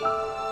Bye.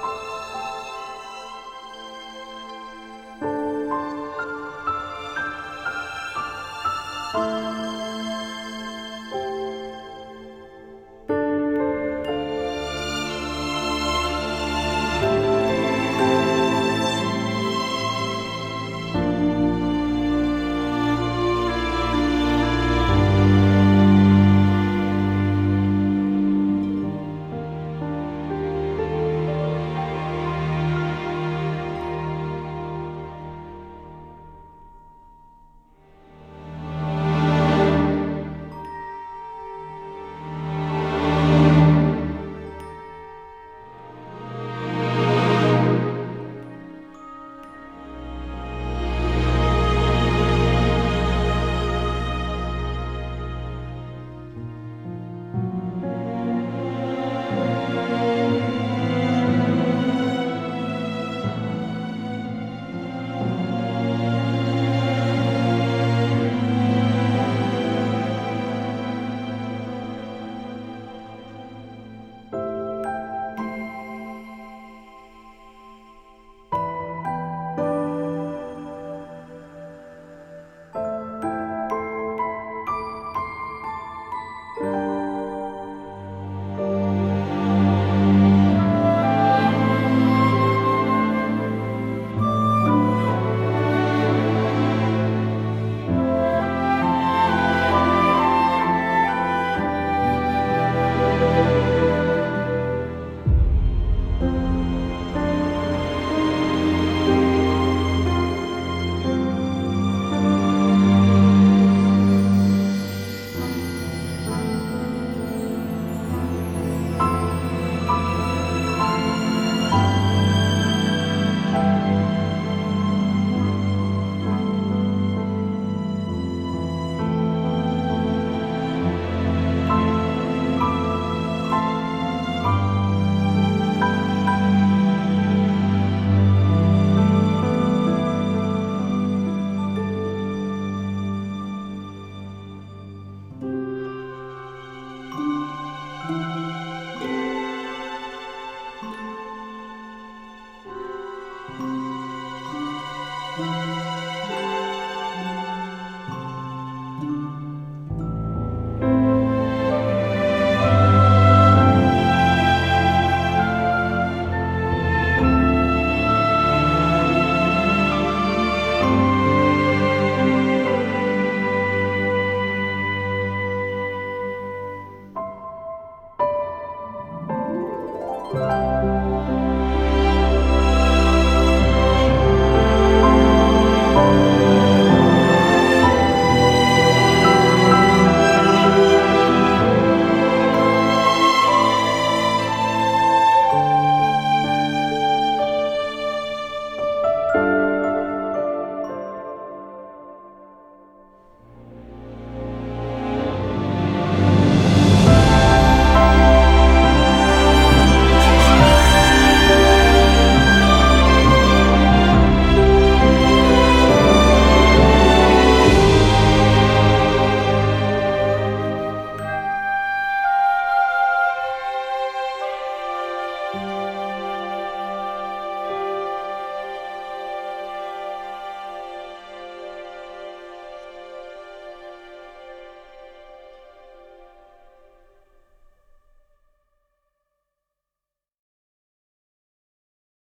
Música